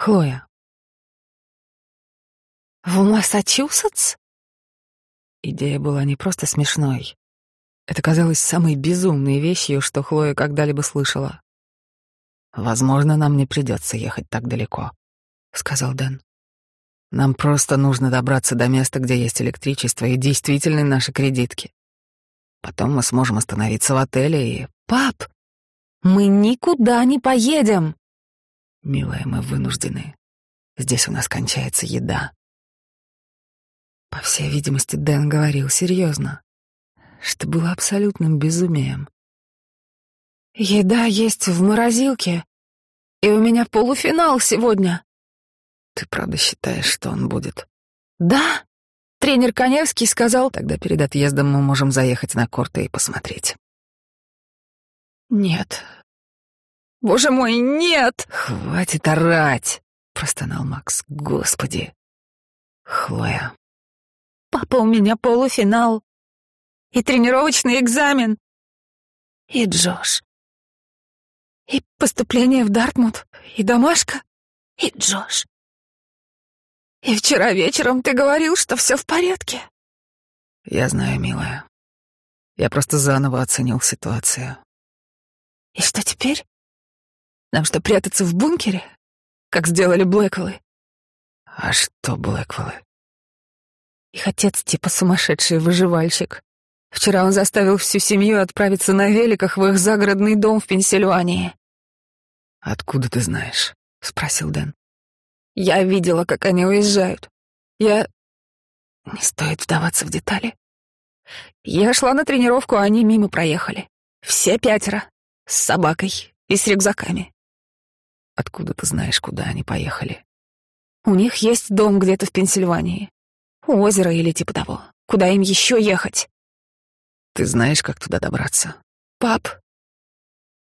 Хлоя. В Массачусетс? Идея была не просто смешной. Это казалось самой безумной вещью, что Хлоя когда-либо слышала. «Возможно, нам не придется ехать так далеко», — сказал Дэн. «Нам просто нужно добраться до места, где есть электричество и действительно наши кредитки. Потом мы сможем остановиться в отеле и...» «Пап, мы никуда не поедем!» «Милая, мы вынуждены. Здесь у нас кончается еда». По всей видимости, Дэн говорил серьезно, что было абсолютным безумием. «Еда есть в морозилке, и у меня полуфинал сегодня». «Ты правда считаешь, что он будет?» «Да», Тренер Коневский сказал, тогда перед отъездом мы можем заехать на корты и посмотреть. Нет. Боже мой, нет! Хватит орать, простонал Макс. Господи. Хлоя. Папа, у меня полуфинал. И тренировочный экзамен. И Джош. И поступление в Дартмут. И домашка. И Джош. И вчера вечером ты говорил, что все в порядке. Я знаю, милая. Я просто заново оценил ситуацию. И что теперь? Нам что, прятаться в бункере? Как сделали Блэквеллы? А что Блэквеллы? Их отец типа сумасшедший выживальщик. Вчера он заставил всю семью отправиться на великах в их загородный дом в Пенсильвании. «Откуда ты знаешь?» — спросил Дэн. Я видела, как они уезжают. Я... Не стоит вдаваться в детали. Я шла на тренировку, а они мимо проехали. Все пятеро. С собакой и с рюкзаками. Откуда ты знаешь, куда они поехали? У них есть дом где-то в Пенсильвании. У озера или типа того. Куда им еще ехать? Ты знаешь, как туда добраться? Пап,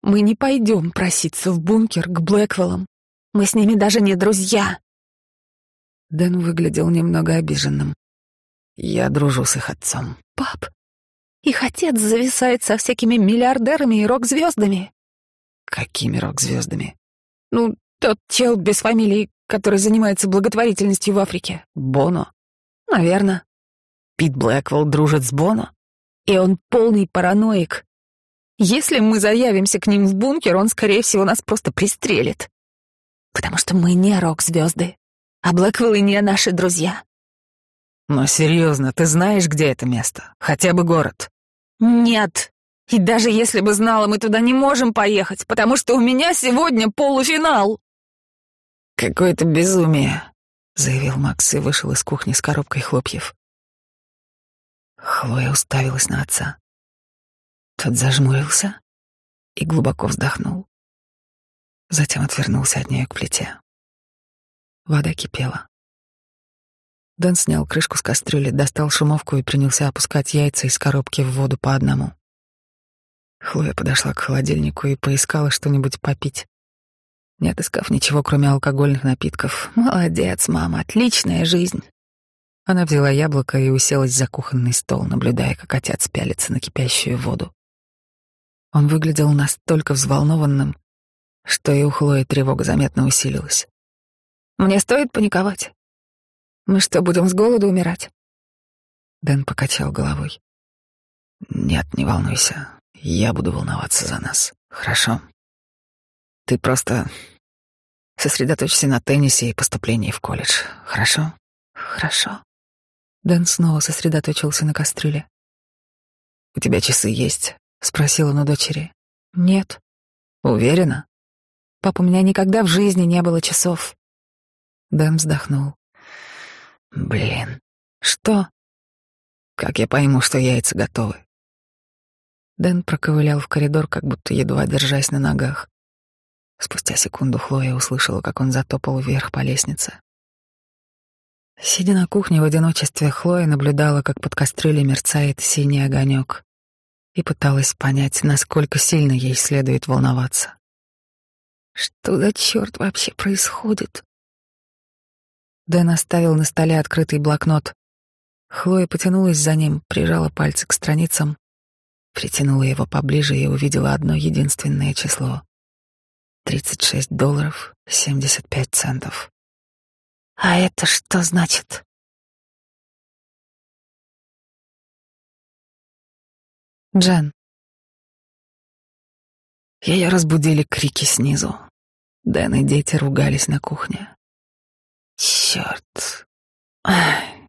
мы не пойдем проситься в бункер к Блэквеллам. Мы с ними даже не друзья. Дэн выглядел немного обиженным. Я дружу с их отцом. Пап, их отец зависает со всякими миллиардерами и рок-звездами. Какими рок-звездами? Ну, тот чел без фамилии, который занимается благотворительностью в Африке. Боно? Наверное. Пит Блэквелл дружит с Боно? И он полный параноик. Если мы заявимся к ним в бункер, он, скорее всего, нас просто пристрелит потому что мы не рок-звезды, а Блэквиллы не наши друзья. Но серьезно, ты знаешь, где это место? Хотя бы город? Нет. И даже если бы знала, мы туда не можем поехать, потому что у меня сегодня полуфинал. Какое-то безумие, заявил Макс и вышел из кухни с коробкой хлопьев. Хлоя уставилась на отца. Тот зажмурился и глубоко вздохнул. Затем отвернулся от нее к плите. Вода кипела. Дэн снял крышку с кастрюли, достал шумовку и принялся опускать яйца из коробки в воду по одному. Хлоя подошла к холодильнику и поискала что-нибудь попить. Не отыскав ничего, кроме алкогольных напитков. «Молодец, мама, отличная жизнь!» Она взяла яблоко и уселась за кухонный стол, наблюдая, как отец пялится на кипящую воду. Он выглядел настолько взволнованным, что и у Хлои тревога заметно усилилась. «Мне стоит паниковать? Мы что, будем с голоду умирать?» Дэн покачал головой. «Нет, не волнуйся. Я буду волноваться за нас. Хорошо? Ты просто сосредоточься на теннисе и поступлении в колледж. Хорошо? Хорошо». Дэн снова сосредоточился на кастрюле. «У тебя часы есть?» — спросил он у дочери. «Нет». «Уверена?» Пап, у меня никогда в жизни не было часов. Дэн вздохнул. Блин, что? Как я пойму, что яйца готовы? Дэн проковылял в коридор, как будто едва держась на ногах. Спустя секунду Хлоя услышала, как он затопал вверх по лестнице. Сидя на кухне в одиночестве, Хлоя наблюдала, как под кастрюлей мерцает синий огонек, и пыталась понять, насколько сильно ей следует волноваться. Что за черт вообще происходит? Дэн оставил на столе открытый блокнот. Хлоя потянулась за ним, прижала пальцы к страницам, притянула его поближе и увидела одно единственное число. 36 долларов 75 центов. А это что значит? Джен. Ее разбудили крики снизу. Дэн и дети ругались на кухне. Черт. Ай.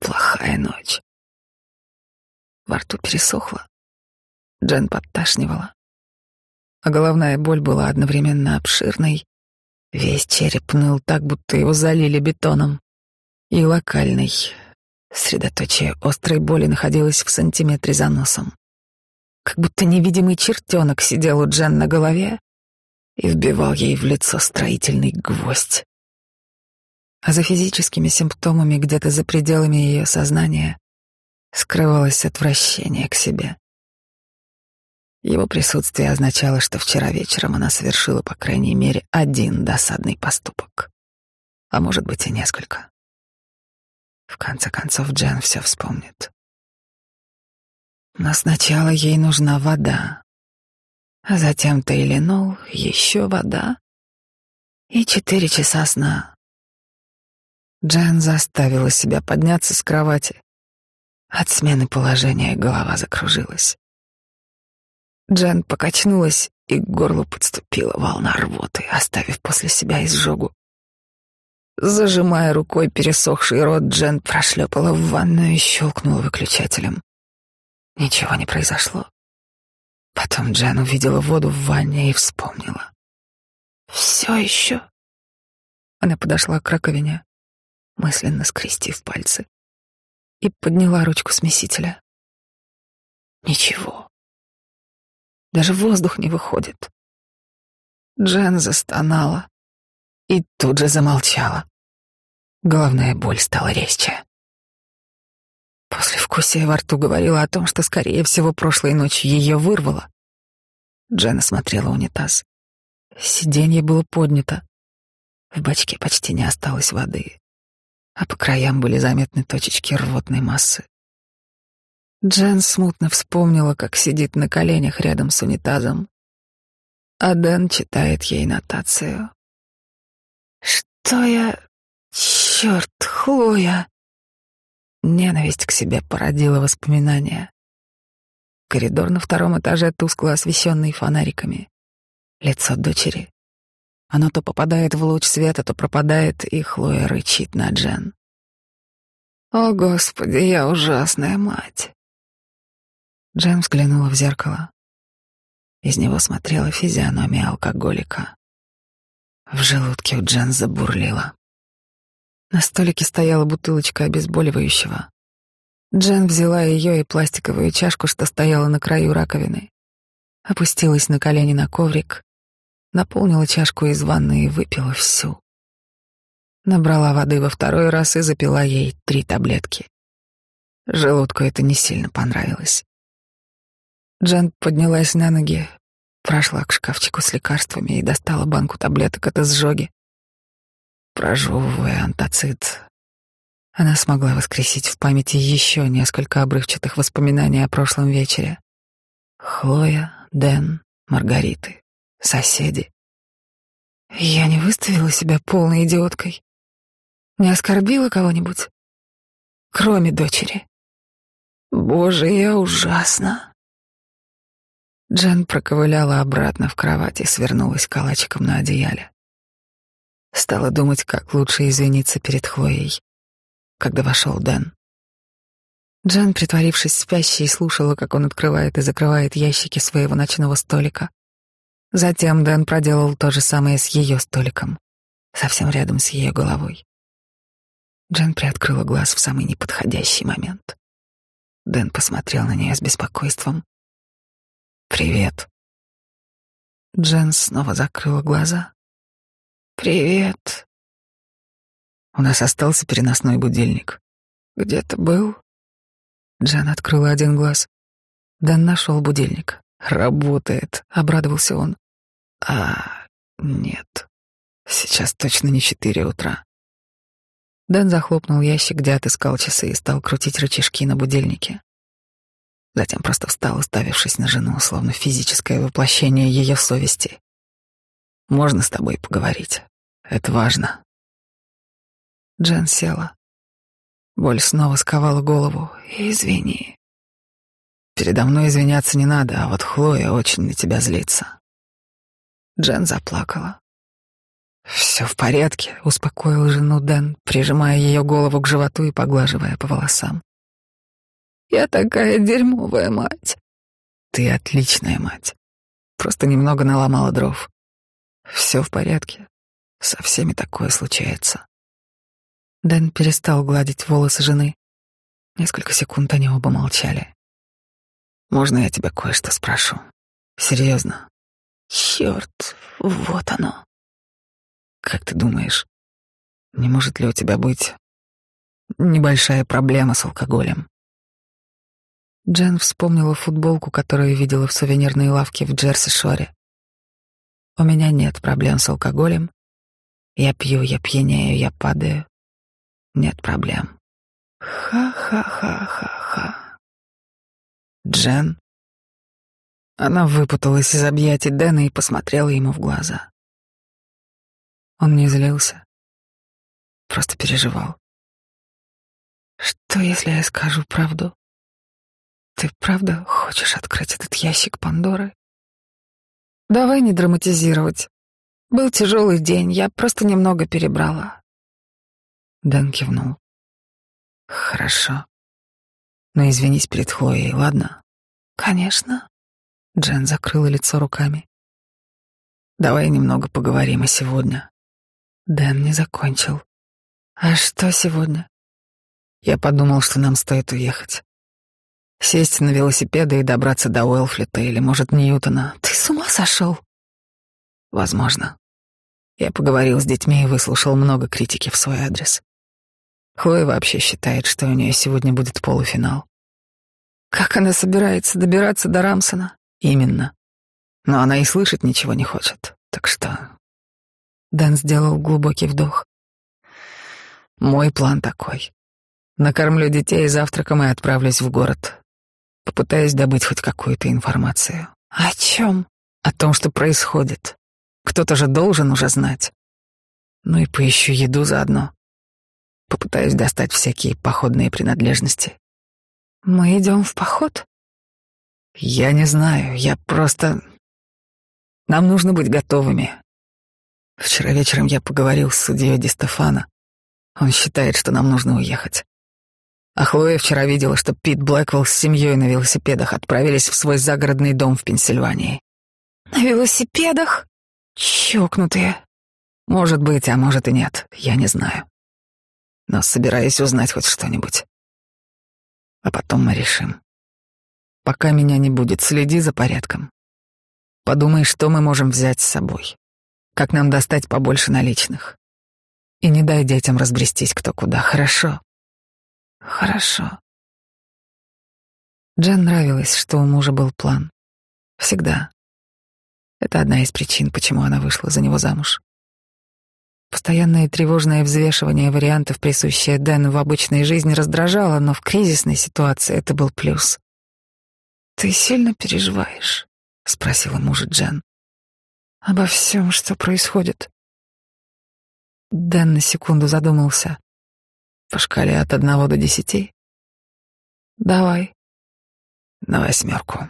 Плохая ночь. Во рту пересохло. Джен подташнивала. А головная боль была одновременно обширной. Весь череп ныл так, будто его залили бетоном. И локальной. Средоточие острой боли находилось в сантиметре за носом. Как будто невидимый чертенок сидел у Джен на голове и вбивал ей в лицо строительный гвоздь. А за физическими симптомами где-то за пределами ее сознания скрывалось отвращение к себе. Его присутствие означало, что вчера вечером она совершила, по крайней мере, один досадный поступок. А может быть и несколько. В конце концов, Джен все вспомнит. Но сначала ей нужна вода, а затем Тейленол, еще вода и четыре часа сна. Джен заставила себя подняться с кровати. От смены положения голова закружилась. Джен покачнулась, и к горлу подступила волна рвоты, оставив после себя изжогу. Зажимая рукой пересохший рот, Джен прошлепала в ванную и щелкнула выключателем. Ничего не произошло. Потом Джен увидела воду в ванне и вспомнила. Все еще. Она подошла к раковине, мысленно скрестив пальцы, и подняла ручку смесителя. Ничего. Даже воздух не выходит. Джен застонала и тут же замолчала. Головная боль стала резче. После вкусия во рту говорила о том, что, скорее всего, прошлой ночью ее вырвало. Джен смотрела унитаз. Сиденье было поднято. В бачке почти не осталось воды, а по краям были заметны точечки рвотной массы. Джен смутно вспомнила, как сидит на коленях рядом с унитазом, а Дэн читает ей нотацию. «Что я... Черт, Хлоя!» Ненависть к себе породила воспоминания. Коридор на втором этаже тускло освещенный фонариками. Лицо дочери. Оно то попадает в луч света, то пропадает, и Хлоя рычит на Джен. «О, Господи, я ужасная мать!» Джен взглянула в зеркало. Из него смотрела физиономия алкоголика. В желудке у Джен забурлила. На столике стояла бутылочка обезболивающего. Джен взяла ее и пластиковую чашку, что стояла на краю раковины. Опустилась на колени на коврик, наполнила чашку из ванны и выпила всю. Набрала воды во второй раз и запила ей три таблетки. Желудку это не сильно понравилось. Джен поднялась на ноги, прошла к шкафчику с лекарствами и достала банку таблеток от изжоги. Прожевывая антацид, она смогла воскресить в памяти еще несколько обрывчатых воспоминаний о прошлом вечере. Хлоя, Дэн, Маргариты, соседи. Я не выставила себя полной идиоткой. Не оскорбила кого-нибудь, кроме дочери. Боже, я ужасна. Джен проковыляла обратно в кровать и свернулась калачиком на одеяле. Стала думать, как лучше извиниться перед Хлоей, когда вошел Дэн. Джен, притворившись спящей, слушала, как он открывает и закрывает ящики своего ночного столика. Затем Дэн проделал то же самое с ее столиком, совсем рядом с ее головой. Джен приоткрыла глаз в самый неподходящий момент. Дэн посмотрел на нее с беспокойством, «Привет». Джен снова закрыла глаза. «Привет». У нас остался переносной будильник. Где ты был? Джен открыла один глаз. Дэн нашел будильник. Работает, обрадовался он. А, нет. Сейчас точно не четыре утра. Дэн захлопнул ящик, где отыскал часы и стал крутить рычажки на будильнике. Затем просто встал, уставившись на жену, словно физическое воплощение ее совести. Можно с тобой поговорить. Это важно. Джен села. Боль снова сковала голову. Извини. Передо мной извиняться не надо, а вот Хлоя очень на тебя злится. Джен заплакала. «Все в порядке», — успокоил жену Дэн, прижимая ее голову к животу и поглаживая по волосам. «Я такая дерьмовая мать». «Ты отличная мать. Просто немного наломала дров. Все в порядке. Со всеми такое случается». Дэн перестал гладить волосы жены. Несколько секунд они оба молчали. «Можно я тебя кое-что спрошу? Серьезно?» «Черт, вот оно». Как ты думаешь, не может ли у тебя быть небольшая проблема с алкоголем? Джен вспомнила футболку, которую видела в сувенирной лавке в Джерси-Шоре. У меня нет проблем с алкоголем. Я пью, я пьянею, я падаю. Нет проблем. Ха-ха-ха-ха-ха. Джен? Она выпуталась из объятий Дэна и посмотрела ему в глаза. Он не злился, просто переживал. Что, если я скажу правду? Ты правда хочешь открыть этот ящик Пандоры? Давай не драматизировать. Был тяжелый день, я просто немного перебрала. Дэн кивнул. Хорошо. Но извинись перед Хлоей, ладно? Конечно. Джен закрыла лицо руками. Давай немного поговорим о сегодня. Дэн не закончил. А что сегодня? Я подумал, что нам стоит уехать. Сесть на велосипеды и добраться до Уэлфлита или, может, Ньютона. Ты с ума сошел? Возможно. Я поговорил с детьми и выслушал много критики в свой адрес. Хлоя вообще считает, что у нее сегодня будет полуфинал. Как она собирается добираться до Рамсона? Именно. Но она и слышать ничего не хочет. Так что Дэн сделал глубокий вдох. Мой план такой. Накормлю детей завтраком и отправлюсь в город. Попытаюсь добыть хоть какую-то информацию. О чем? О том, что происходит. Кто-то же должен уже знать. Ну и поищу еду заодно. Попытаюсь достать всякие походные принадлежности. Мы идем в поход? Я не знаю, я просто... Нам нужно быть готовыми. Вчера вечером я поговорил с судьей Ди Стефано. Он считает, что нам нужно уехать. А Хлоя вчера видела, что Пит Блэквелл с семьей на велосипедах отправились в свой загородный дом в Пенсильвании. На велосипедах? Чокнутые. Может быть, а может и нет, я не знаю. Но собираюсь узнать хоть что-нибудь. А потом мы решим. Пока меня не будет, следи за порядком. Подумай, что мы можем взять с собой как нам достать побольше наличных. И не дай детям разбрестись кто куда, хорошо? Хорошо. Джен нравилось, что у мужа был план. Всегда. Это одна из причин, почему она вышла за него замуж. Постоянное тревожное взвешивание вариантов, присущее Дэну в обычной жизни, раздражало, но в кризисной ситуации это был плюс. «Ты сильно переживаешь?» — спросила мужа Джен обо всем, что происходит. Дэн на секунду задумался. По шкале от одного до десяти? Давай. На восьмерку.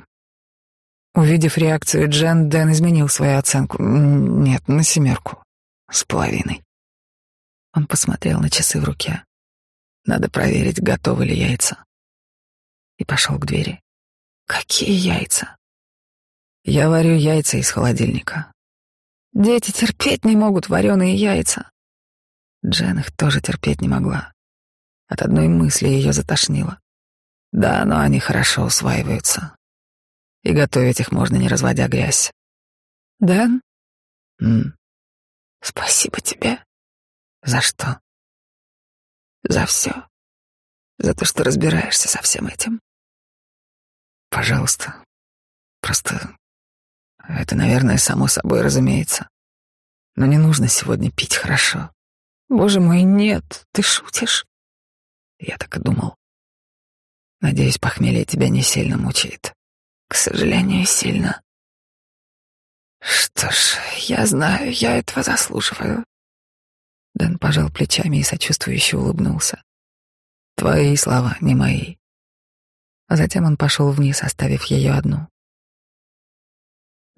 Увидев реакцию Джен, Дэн изменил свою оценку. Нет, на семерку. С половиной. Он посмотрел на часы в руке. Надо проверить, готовы ли яйца. И пошел к двери. Какие яйца? Я варю яйца из холодильника. Дети терпеть не могут вареные яйца. Джен их тоже терпеть не могла. От одной мысли ее затошнило. Да, но они хорошо усваиваются. И готовить их можно, не разводя грязь. Дэн? М. Спасибо тебе. За что? За все. За то, что разбираешься со всем этим. Пожалуйста. Просто это, наверное, само собой разумеется. Но не нужно сегодня пить, хорошо? Боже мой, нет, ты шутишь. Я так и думал. Надеюсь, похмелье тебя не сильно мучает. К сожалению, сильно. Что ж, я знаю, я этого заслуживаю. Дэн пожал плечами и сочувствующе улыбнулся. Твои слова, не мои. А затем он пошел вниз, оставив ее одну.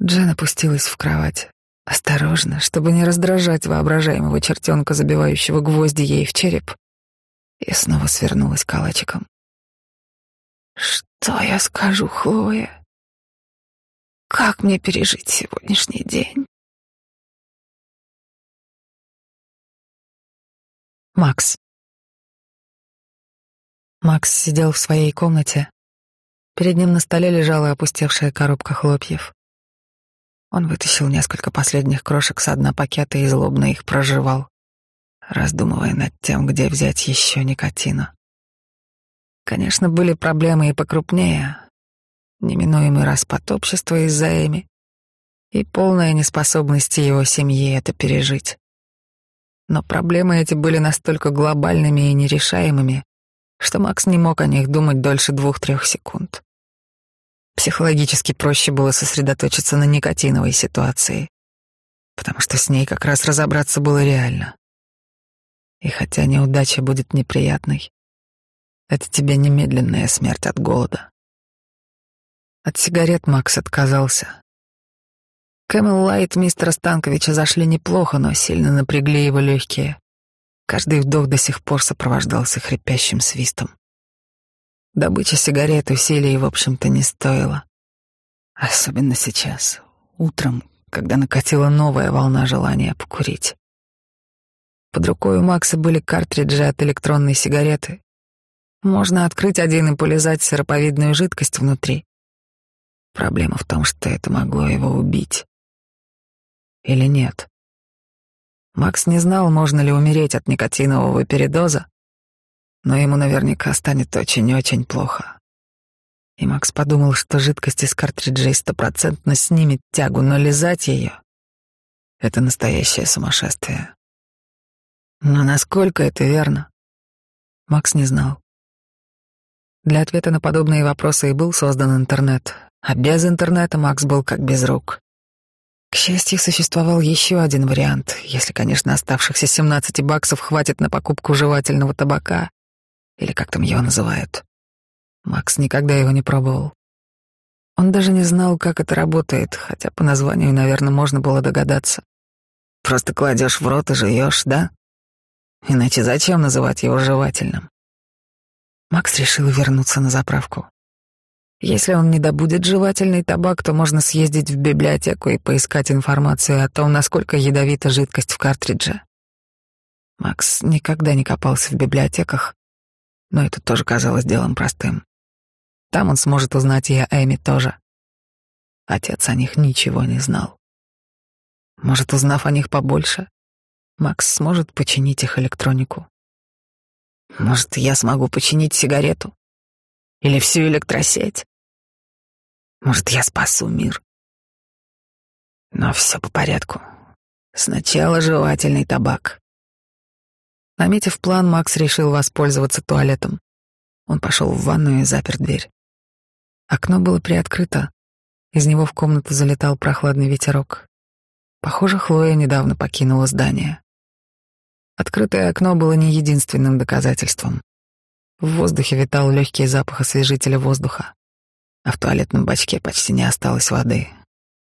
Джен опустилась в кровать, осторожно, чтобы не раздражать воображаемого чертенка, забивающего гвозди ей в череп, и снова свернулась калачиком. Что я скажу, Хлоя? Как мне пережить сегодняшний день? Макс. Макс сидел в своей комнате. Перед ним на столе лежала опустевшая коробка хлопьев. Он вытащил несколько последних крошек с дна пакета и злобно их проживал, раздумывая над тем, где взять еще никотина. Конечно, были проблемы и покрупнее. Неминуемый распад общества из-за Эми и полная неспособность его семьи это пережить. Но проблемы эти были настолько глобальными и нерешаемыми, что Макс не мог о них думать дольше двух-трех секунд. Психологически проще было сосредоточиться на никотиновой ситуации, потому что с ней как раз разобраться было реально. И хотя неудача будет неприятной, это тебе не немедленная смерть от голода. От сигарет Макс отказался. Camel Light мистера Станковича зашли неплохо, но сильно напрягли его легкие. Каждый вдох до сих пор сопровождался хрипящим свистом. Добыча сигарет усилий, в общем-то, не стоила. Особенно сейчас, утром, когда накатила новая волна желания покурить. Под рукой у Макса были картриджи от электронной сигареты. Можно открыть один и полизать сыроповидную жидкость внутри. Проблема в том, что это могло его убить. Или нет? Макс не знал, можно ли умереть от никотинового передоза, но ему наверняка станет очень-очень плохо. И Макс подумал, что жидкость из картриджей стопроцентно снимет тягу, но лизать ее — это настоящее сумасшествие. Но насколько это верно? Макс не знал. Для ответа на подобные вопросы и был создан интернет, а без интернета Макс был как без рук. К счастью, существовал еще один вариант, если, конечно, оставшихся 17 баксов хватит на покупку жевательного табака или как там его называют. Макс никогда его не пробовал. Он даже не знал, как это работает, хотя по названию, наверное, можно было догадаться. Просто кладешь в рот и жуешь, да? Иначе зачем называть его жевательным? Макс решил вернуться на заправку. Если он не добудет жевательный табак, то можно съездить в библиотеку и поискать информацию о том, насколько ядовита жидкость в картридже. Макс никогда не копался в библиотеках, но это тоже казалось делом простым. Там он сможет узнать и о Эми тоже. Отец о них ничего не знал. Может, узнав о них побольше, Макс сможет починить их электронику. Может, я смогу починить сигарету? Или всю электросеть? Может, я спасу мир? Но все по порядку. Сначала жевательный табак. Наметив план, Макс решил воспользоваться туалетом. Он пошел в ванную и запер дверь. Окно было приоткрыто. Из него в комнату залетал прохладный ветерок. Похоже, Хлоя недавно покинула здание. Открытое окно было не единственным доказательством. В воздухе витал легкий запах освежителя воздуха, а в туалетном бачке почти не осталось воды,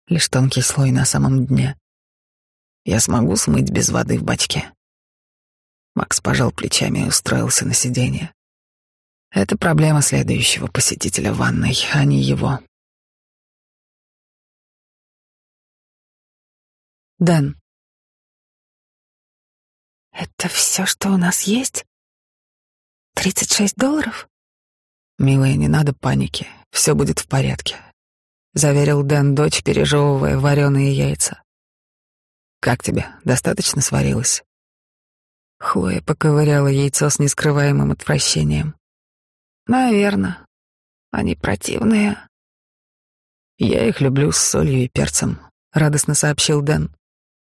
лишь тонкий слой на самом дне. Я смогу смыть без воды в бачке. Макс пожал плечами и устроился на сиденье. Это проблема следующего посетителя ванной, а не его. Дэн. Это все, что у нас есть? Тридцать шесть долларов? Милая, не надо паники. Все будет в порядке. Заверил Дэн дочь, пережевывая вареные яйца. Как тебе? Достаточно сварилась? Хлоя поковыряла яйцо с нескрываемым отвращением. Наверно. Они противные. Я их люблю с солью и перцем, радостно сообщил Дэн.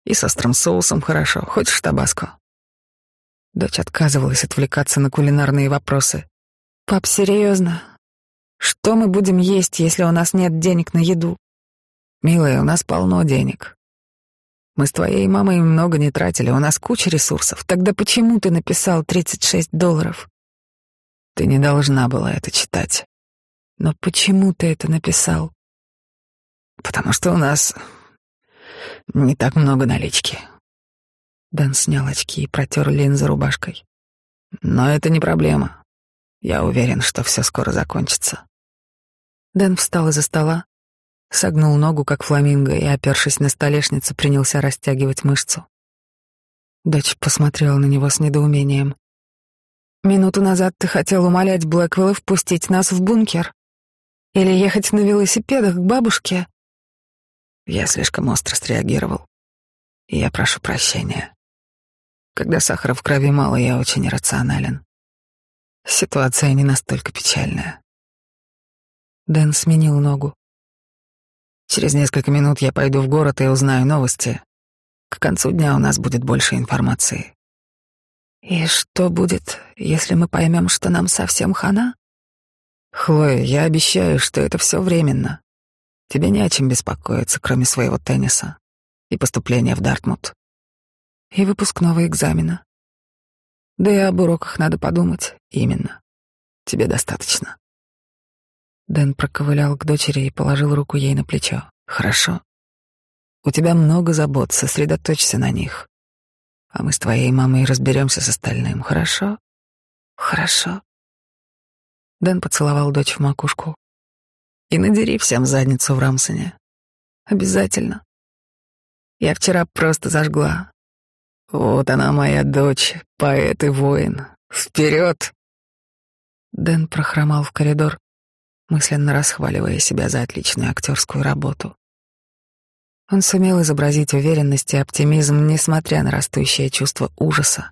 И с острым соусом хорошо. Хочешь табаско? Дочь отказывалась отвлекаться на кулинарные вопросы. Пап, серьезно? Что мы будем есть, если у нас нет денег на еду? Милая, у нас полно денег. Мы с твоей мамой много не тратили, у нас куча ресурсов. Тогда почему ты написал 36 долларов? Ты не должна была это читать. Но почему ты это написал? Потому что у нас не так много налички. Дэн снял очки и протер линзы рубашкой. Но это не проблема. Я уверен, что все скоро закончится. Дэн встал из-за стола, согнул ногу, как фламинго, и, опершись на столешницу, принялся растягивать мышцу. Дочь посмотрела на него с недоумением. «Минуту назад ты хотел умолять Блэквелла впустить нас в бункер. Или ехать на велосипедах к бабушке?» Я слишком остро среагировал. И я прошу прощения. Когда сахара в крови мало, я очень рационален. Ситуация не настолько печальная. Дэн сменил ногу. Через несколько минут я пойду в город и узнаю новости. К концу дня у нас будет больше информации. И что будет, если мы поймем, что нам совсем хана? Хлоя, я обещаю, что это все временно. Тебе не о чем беспокоиться, кроме своего тенниса и поступления в Дартмут. И выпускного экзамена. Да и об уроках надо подумать. Именно. Тебе достаточно. Дэн проковылял к дочери и положил руку ей на плечо. Хорошо. У тебя много забот, сосредоточься на них. А мы с твоей мамой разберемся с остальным, хорошо? Хорошо. Дэн поцеловал дочь в макушку. И надери всем задницу в Рамсоне. Обязательно. Я вчера просто зажгла. Вот она, моя дочь, поэт и воин. Вперед! Дэн прохромал в коридор, мысленно расхваливая себя за отличную актерскую работу. Он сумел изобразить уверенность и оптимизм, несмотря на растущее чувство ужаса,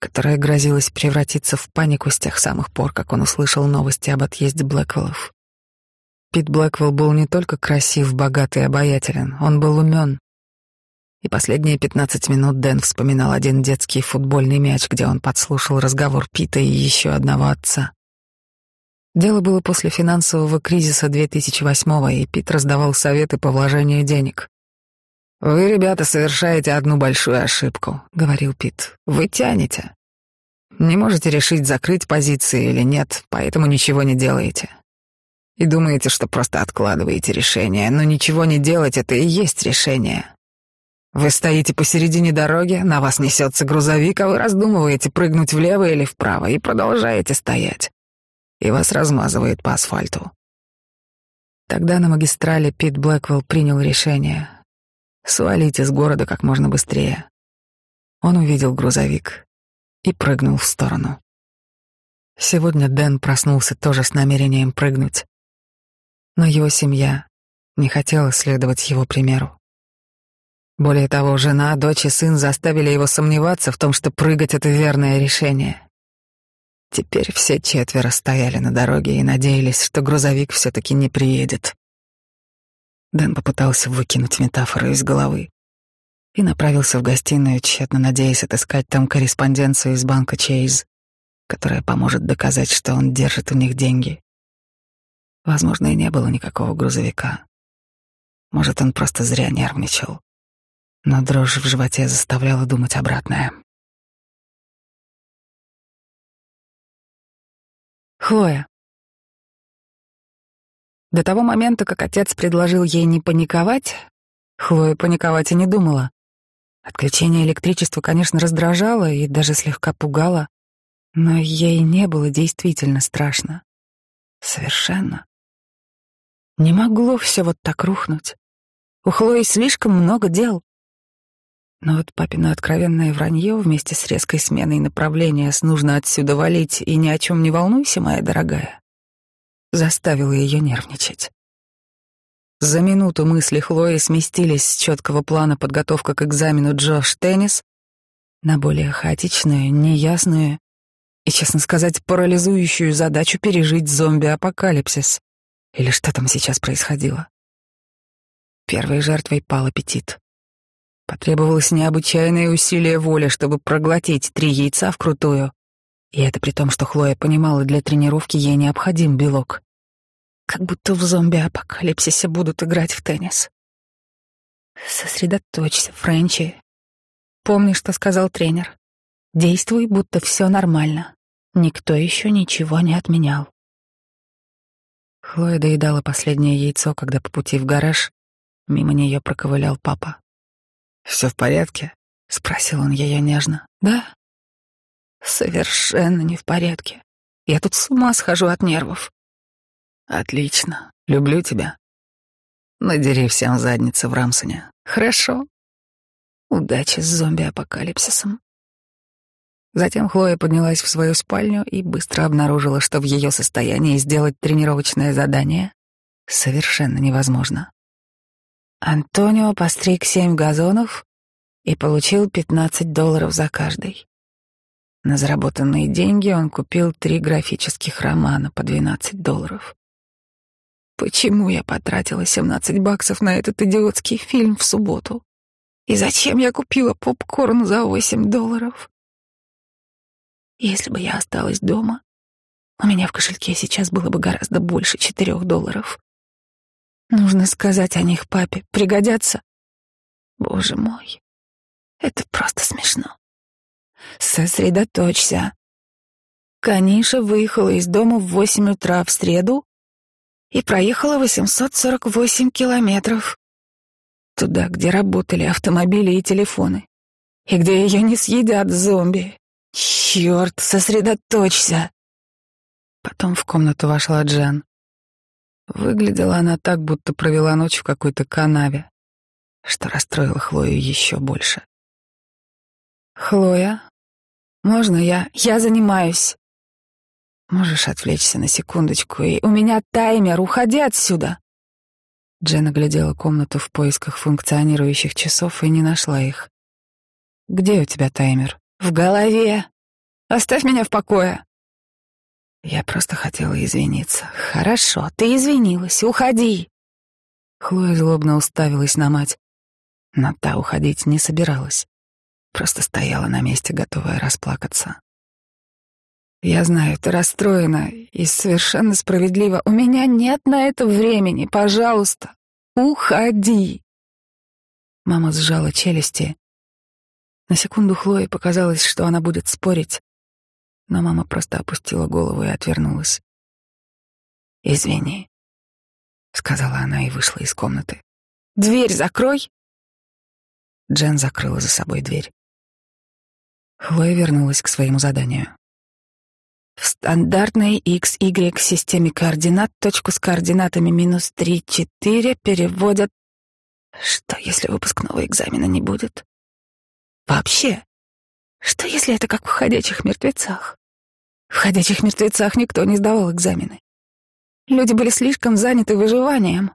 которое грозилось превратиться в панику с тех самых пор, как он услышал новости об отъезде Блэквеллов. Пит Блэквелл был не только красив, богат и обаятелен, он был умен. И последние пятнадцать минут Дэн вспоминал один детский футбольный мяч, где он подслушал разговор Пита и еще одного отца. Дело было после финансового кризиса 2008-го, и Пит раздавал советы по вложению денег. «Вы, ребята, совершаете одну большую ошибку», — говорил Пит. «Вы тянете. Не можете решить, закрыть позиции или нет, поэтому ничего не делаете и думаете, что просто откладываете решение, но ничего не делать — это и есть решение. Вы стоите посередине дороги, на вас несется грузовик, а вы раздумываете, прыгнуть влево или вправо, и продолжаете стоять. И вас размазывает по асфальту. Тогда на магистрали Пит Блэквелл принял решение свалить из города как можно быстрее. Он увидел грузовик и прыгнул в сторону. Сегодня Дэн проснулся тоже с намерением прыгнуть но его семья не хотела следовать его примеру. Более того, жена, дочь и сын заставили его сомневаться в том, что прыгать — это верное решение. Теперь все четверо стояли на дороге и надеялись, что грузовик все-таки не приедет. Дэн попытался выкинуть метафору из головы и направился в гостиную, тщетно надеясь отыскать там корреспонденцию из банка Чейз, которая поможет доказать, что он держит у них деньги. Возможно, и не было никакого грузовика. Может, он просто зря нервничал. Но дрожь в животе заставляла думать обратное. Хлоя. До того момента, как отец предложил ей не паниковать, Хлоя паниковать и не думала. Отключение электричества, конечно, раздражало и даже слегка пугало, но ей не было действительно страшно. Совершенно. Не могло все вот так рухнуть. У Хлои слишком много дел. Но вот папино откровенное вранье вместе с резкой сменой направления с «нужно отсюда валить» и «ни о чем не волнуйся, моя дорогая» заставило ее нервничать. За минуту мысли Хлои сместились с четкого плана подготовка к экзамену Джош Теннис на более хаотичную, неясную и, честно сказать, парализующую задачу пережить зомби-апокалипсис. Или что там сейчас происходило? Первой жертвой пал аппетит. Потребовалось необычайное усилие воли, чтобы проглотить три яйца вкрутую. И это при том, что Хлоя понимала, для тренировки ей необходим белок. Как будто в зомби-апокалипсисе будут играть в теннис. Сосредоточься, Френчи. Помни, что сказал тренер. Действуй, будто все нормально. Никто еще ничего не отменял. Хлоя доедала последнее яйцо, когда по пути в гараж мимо нее проковылял папа. «Все в порядке?» — спросил он ее нежно. «Да?» «Совершенно не в порядке. Я тут с ума схожу от нервов». «Отлично. Люблю тебя. Надери всем задницы в Рамсоне. Хорошо. Удачи с зомби-апокалипсисом». Затем Хлоя поднялась в свою спальню и быстро обнаружила, что в ее состоянии сделать тренировочное задание совершенно невозможно. Антонио постриг семь газонов и получил 15 долларов за каждый. На заработанные деньги он купил три графических романа по 12 долларов. Почему я потратила 17 баксов на этот идиотский фильм в субботу? И зачем я купила попкорн за 8 долларов? Если бы я осталась дома, у меня в кошельке сейчас было бы гораздо больше четырех долларов. Нужно сказать о них папе. Пригодятся. Боже мой, это просто смешно. Сосредоточься. Каниша выехала из дома в восемь утра в среду и проехала 848 километров. Туда, где работали автомобили и телефоны, и где ее не съедят зомби. Черт, сосредоточься. Потом в комнату вошла Джен. Выглядела она так, будто провела ночь в какой-то канаве, что расстроило Хлою еще больше. «Хлоя, можно я? Я занимаюсь». «Можешь отвлечься на секундочку, и у меня таймер, уходи отсюда!» Джен оглядела комнату в поисках функционирующих часов и не нашла их. «Где у тебя таймер?» В голове. Оставь меня в покое. Я просто хотела извиниться. Хорошо, ты извинилась. Уходи. Хлоя злобно уставилась на мать, но та уходить не собиралась. Просто стояла на месте, готовая расплакаться. Я знаю, ты расстроена и совершенно справедливо. У меня нет на это времени. Пожалуйста, уходи. Мама сжала челюсти на секунду Хлое показалось, что она будет спорить, но мама просто опустила голову и отвернулась. «Извини», — сказала она и вышла из комнаты. «Дверь закрой!» Джен закрыла за собой дверь. Хлоя вернулась к своему заданию. В стандартной XY системе координат точку с координатами минус 3, 4 переводят... Что, если выпускного экзамена не будет? Вообще, что если это как в «Ходячих мертвецах»? В «Ходячих мертвецах» никто не сдавал экзамены. Люди были слишком заняты выживанием.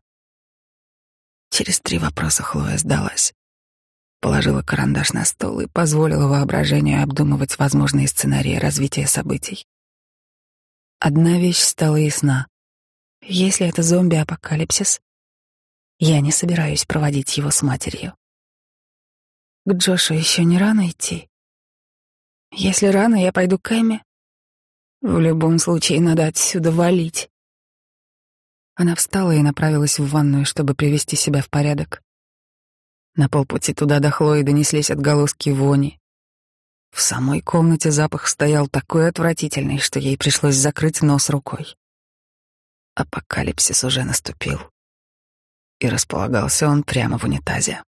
Через три вопроса Хлоя сдалась. Положила карандаш на стол и позволила воображению обдумывать возможные сценарии развития событий. Одна вещь стала ясна. Если это зомби-апокалипсис, я не собираюсь проводить его с матерью. К Джошу еще не рано идти. Если рано, я пойду к Эми. В любом случае, надо отсюда валить. Она встала и направилась в ванную, чтобы привести себя в порядок. На полпути туда до Хлои донеслись отголоски вони. В самой комнате запах стоял такой отвратительный, что ей пришлось закрыть нос рукой. Апокалипсис уже наступил. И располагался он прямо в унитазе.